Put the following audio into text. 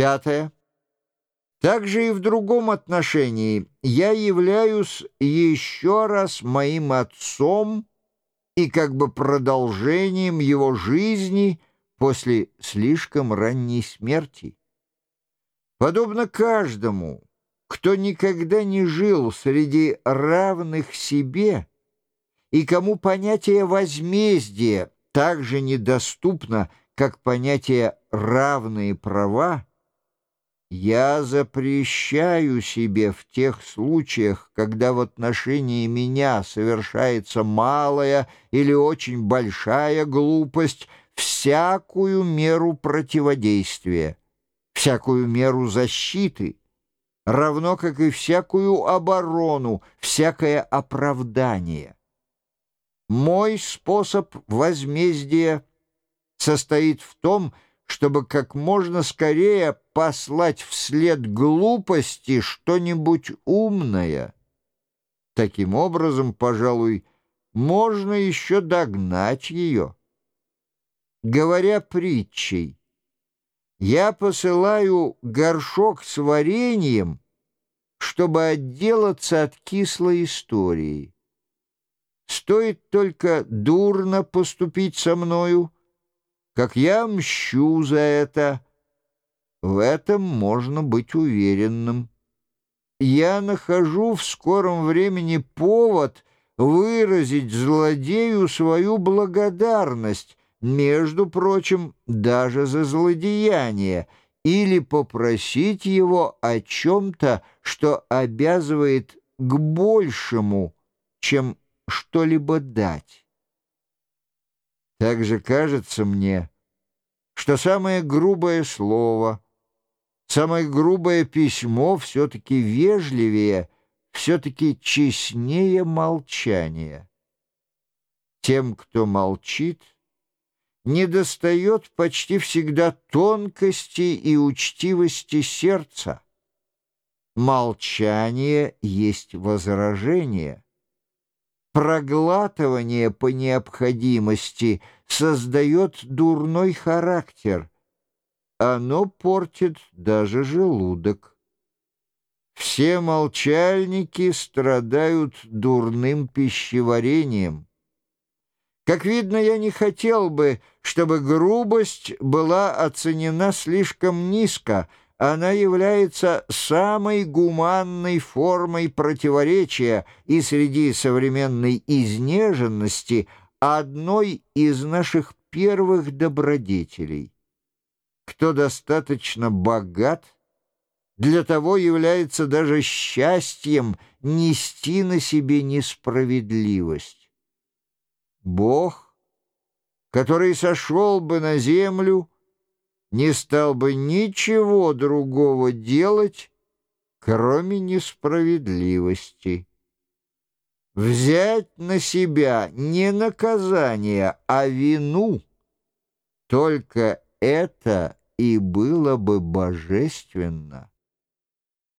Пятое. Также и в другом отношении я являюсь еще раз моим отцом и как бы продолжением его жизни после слишком ранней смерти. Подобно каждому, кто никогда не жил среди равных себе и кому понятие возмездия так же недоступно, как понятие «равные права», я запрещаю себе в тех случаях, когда в отношении меня совершается малая или очень большая глупость, всякую меру противодействия, всякую меру защиты, равно как и всякую оборону, всякое оправдание. Мой способ возмездия состоит в том, чтобы как можно скорее послать вслед глупости что-нибудь умное. Таким образом, пожалуй, можно еще догнать ее. Говоря притчей, я посылаю горшок с вареньем, чтобы отделаться от кислой истории. Стоит только дурно поступить со мною, как я мщу за это. В этом можно быть уверенным. Я нахожу в скором времени повод выразить злодею свою благодарность, между прочим, даже за злодеяние, или попросить его о чем-то, что обязывает к большему, чем что-либо дать. Также кажется мне, что самое грубое слово, самое грубое письмо все-таки вежливее, все-таки честнее молчания. Тем, кто молчит, недостает почти всегда тонкости и учтивости сердца. Молчание есть возражение. Проглатывание по необходимости создает дурной характер. Оно портит даже желудок. Все молчальники страдают дурным пищеварением. Как видно, я не хотел бы, чтобы грубость была оценена слишком низко. Она является самой гуманной формой противоречия и среди современной изнеженности одной из наших первых добродетелей. Кто достаточно богат, для того является даже счастьем нести на себе несправедливость. Бог, который сошел бы на землю, не стал бы ничего другого делать, кроме несправедливости. Взять на себя не наказание, а вину, только это и было бы божественно.